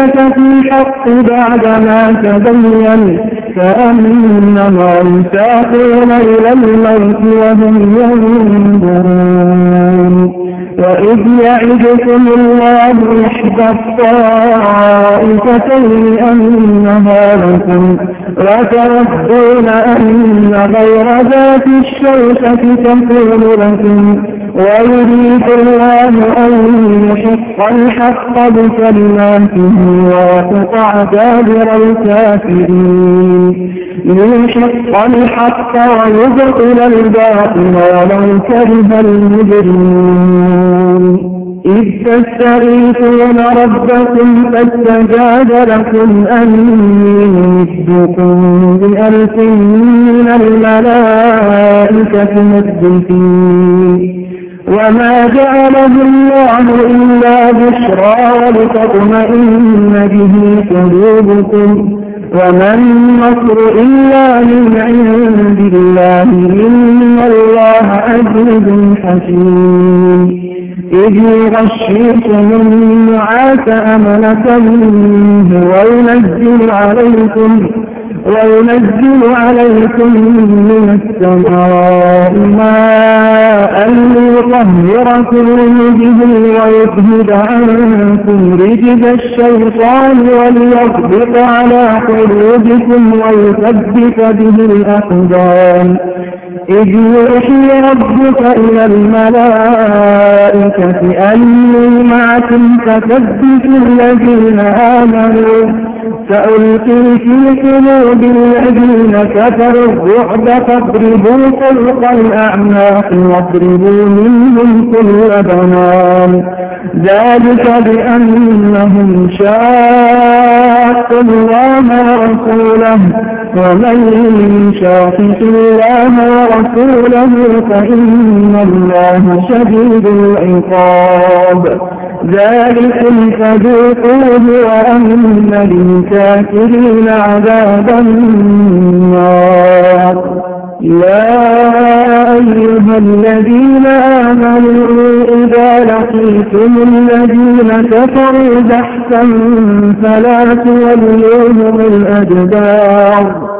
يجادلونك في الحق بعدما تبين كأنما يساقون إلى الموت وهم ينظرون. وإذ يعدكم الله إحدى الطائفتين أنها لكم وتردون أن غير ذات الشوكة تكون لكم. ويريد الله أن يحق الحق بكلماته ويقطع دابر الكافرين. ليحق الحق ويبطل الباطل ولو كره المجرمون. إذ تستغيثون ربكم فاستجاب لكم أني ممدكم بألف من الملائكة مردفين وما جعله الله إلا بشرى ولتطمئن به قلوبكم وما النصر إلا من عند الله إن الله عزيز حكيم إذ يغشيكم النعاس أمنة منه وينزل عليكم وينزل عليكم من السماء ماء ليطهركم به ويذهب عنكم رجز الشيطان وليضبط على قلوبكم ويثبت به الأقدام. إذ يوحي ربك إلى الملائكة أني معكم فثبتوا الذين آمنوا. سألقي في قلوب الذين كفروا الرعب فاضربوا فوق الأعناق واضربوا منهم كل بنان. ذلك بأنهم شاقوا الله ورسوله ومن شاقق الله ورسوله فإن الله شديد العقاب. ذلكم فذوقوه وأن للكافرين عذاب النار. يا أيها الذين آمنوا إذا لقيتم الذين كفروا بحثا فلا تولوهم الأدبار.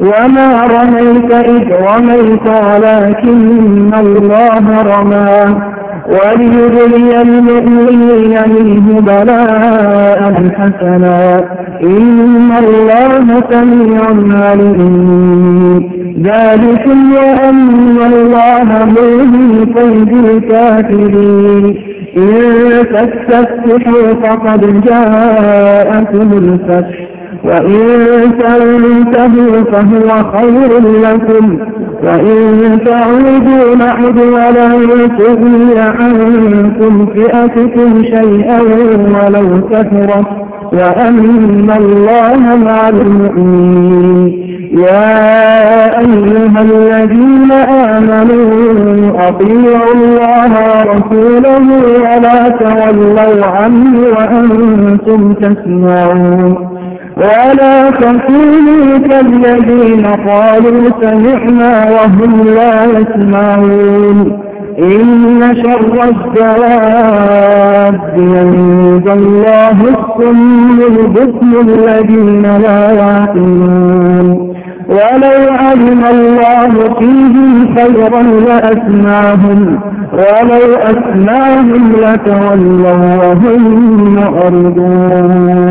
وما رميت إذ رميت ولكن الله رمى وليبلي المؤمنين منه بلاء حسنا إن الله سميع عليم ذلكم وأن الله مؤمن كيد الكافرين إن تستفتحوا فقد جاءكم الفتح وإن تنتهوا فهو خير لكم. وإن تعودوا نعد ولن تغني عنكم فئتكم شيئا ولو كثرت وأن الله مع المؤمنين. يا أيها الذين آمنوا أطيعوا الله ورسوله ولا تولوا عنه وأنتم تسمعون. ولا تكونوا كالذين قالوا سمعنا وهم لا يسمعون إن شر الدواب عند الله السم البكم الذين لا يعقلون ولو علم الله فيهم خيرا لأسمعهم ولو أسمعهم لتولوا وهم معرضون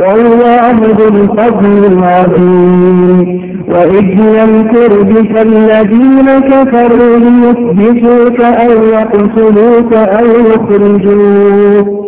والله ذو الفضل العظيم. وإذ يمكر بك الذين كفروا ليثبتوك أو يقتلوك أو يخرجوك.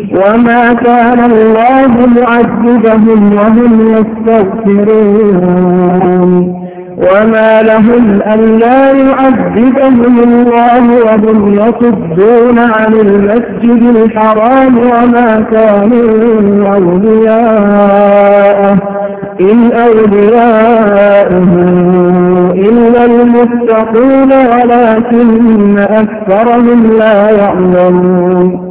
وما كان الله معذبهم وهم يستغفرون. وما لهم ألا يعذبهم الله وهم يصدون عن المسجد الحرام وما كانوا أولياءه. إن أولياؤه إلا المتقون ولكن أكثرهم لا يعلمون.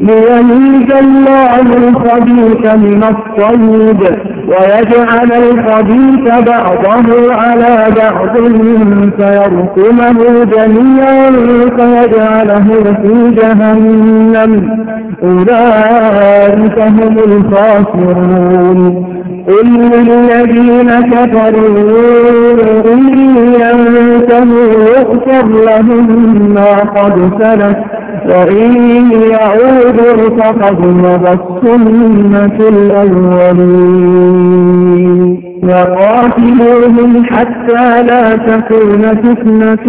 ليميز الله الخبيث من الطيب ويجعل الخبيث بعضه على بعض فيركمه جميعا فيجعله في جهنم. أولئك هم الخاسرون. قل للذين كفروا إن ينتهوا يغفر لهم ما قد سلف وإن يعودوا فقد مضت سنة الأولين. وقاتلوهم حتى لا تكون فتنة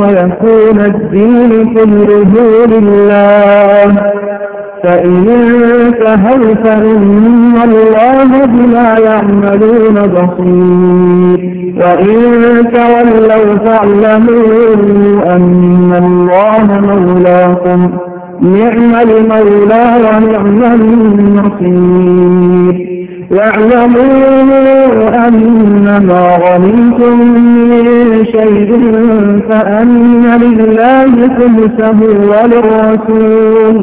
ويكون الدين كله لله. فإن انتهوا فإن الله بما يعملون بصير. وإن تولوا فاعلموا أن الله مولاكم. نعم المولى ونعم النصير. واعلموا أنما غنيتم من شيء فأن لله خمسه وللرسول.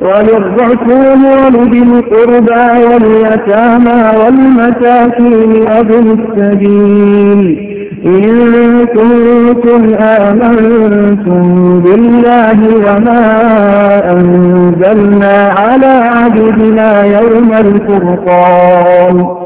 وللرسول ولذي القربى واليتامى والمساكين وابن السبيل. إن كنتم آمنتم بالله وما أنزلنا على عبدنا يوم الفرقان.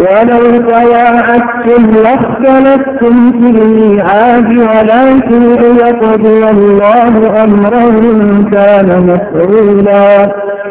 ولو تواعدتم لاختلفتم في الميعاد ولكن ليقضي الله أمرا كان مفعولا.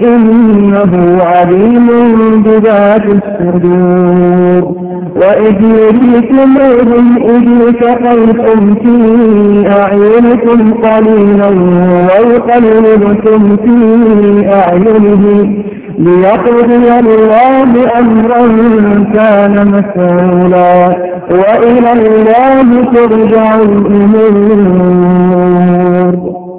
إنه عليم بذات الصدور. وإذ يريكموهم إذ التقيتم في أعينكم قليلا ويقلبكم في أعينهم ليقضي الله أمرا كان مفعولا وإلى الله ترجع الأمور.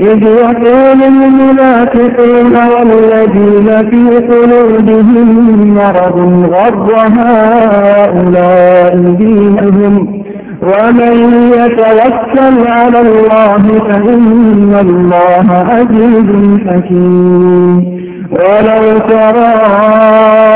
إذ يقول المنافقون والذين في قلوبهم مرض غر هؤلاء دينهم ومن يتوكل على الله فإن الله عزيز حكيم. ولو ترى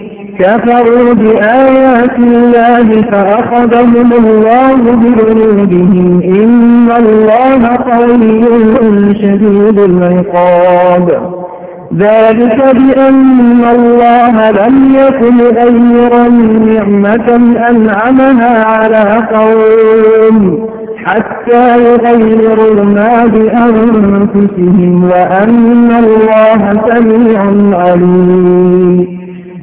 كفروا بآيات الله فأخذهم الله بذنوبهم. إن الله قوي شديد العقاب. ذلك بأن الله لم يكن غيرا نعمة أنعمها على قوم حتى يغيروا ما بأنفسهم وأن الله سميع عليم.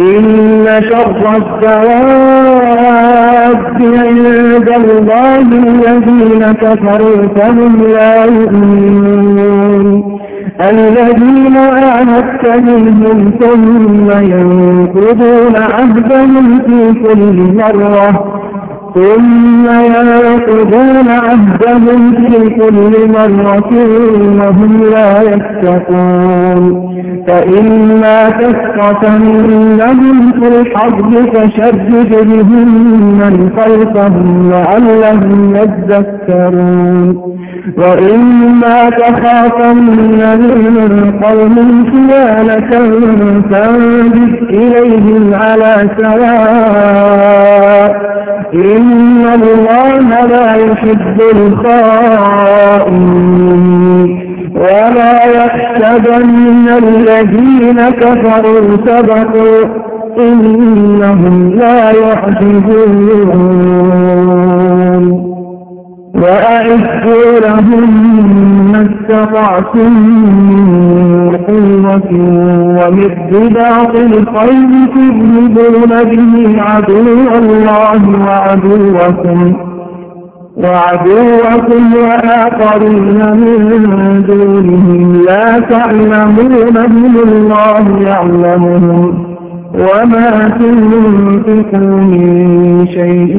إن شر الدواب عند الله الذين كفروا فهم لا يؤمنون. الذين أعهدت منهم ثم ينقضون عهدهم في كل مرة ثم ينقضون عهدهم في كل مرة وهم لا يتقون. فإما تسقطنهم في الحرب فشدد بهم من خلفهم لعلهم يذكرون. وإما تخافن من قوم خيانة فانبت إليهم على سواء إن الله لا يحب الخائنين ولا يحسبن الذين كفروا سبقوا إنهم لا يحسبون وأعدوا لهم ما استطعتم من قوة ومن رباط الخير تذهبون به عدو الله وعدوكم وعدوكم وآخرين من دونهم لا تعلمونهم الله يعلمهم وما تنفقوا من شيء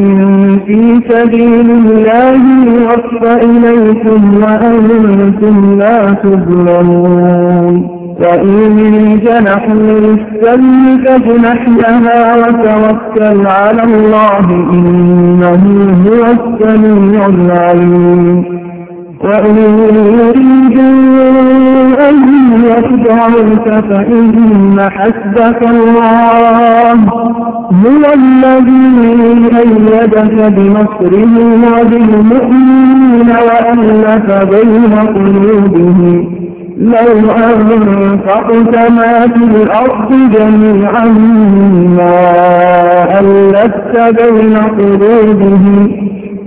في سبيل الله يوفى إليكم وأنتم لا تظلمون وإن جنحوا للسلم فاجنح لها وتوكل على الله إنه هو السميع العليم وإن يريدوا أن فإن حسبك الله هو الذي أيدك بنصره وبالمؤمنين وألف بين قلوبهم لو أنفقت ما في الأرض جميعا ما ألفت بين قلوبهم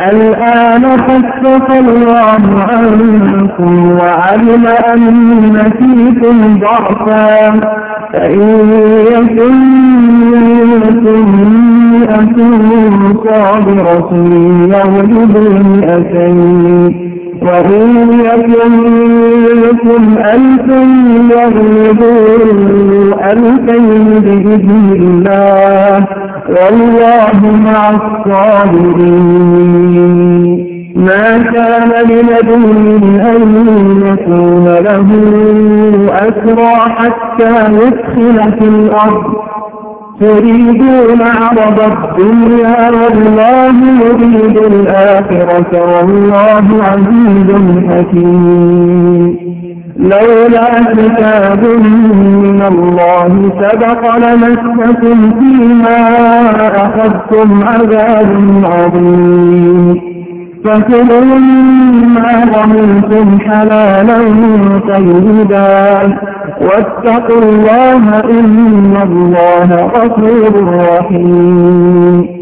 الآن خفف الله عنكم وعلم أن فيكم ضعفا. فإن يكن منكم مئة صابرة يغلبوا مئتين. وإن يكن منكم ألف يغلبوا ألفين بإذن الله. والله مع الصابرين. ما كان لنبي أن يكون له أسرى حتى يدخل في الأرض. تريدون عرض الدنيا والله يريد الآخرة. والله عزيز حكيم. لولا كتاب من الله سبق لمسكم فيما أخذتم عذاب عظيم. فكلوا مما ظننتم حلالا طيبا. واتقوا الله إن الله غفور رحيم.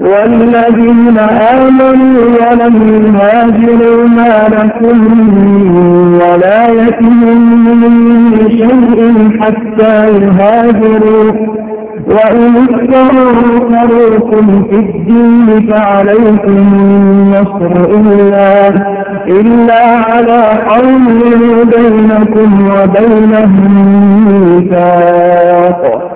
والذين آمنوا ولم يهاجروا ما لكم من ولايتهم من شيء حتى يهاجروا. وإن استنصروكم في الدين فعليكم النصر إلا, إلا على قوم بينكم وبينهم ميثاق.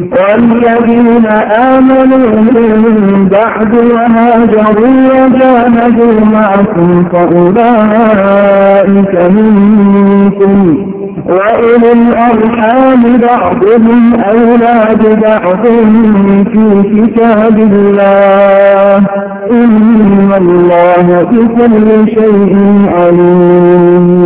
والذين آمنوا من بعد وهاجروا وجاهدوا معكم فأولئك منكم. وإلى الأرحام بعضهم أولى ببعض في كتاب الله. إن الله بكل شيء عليم.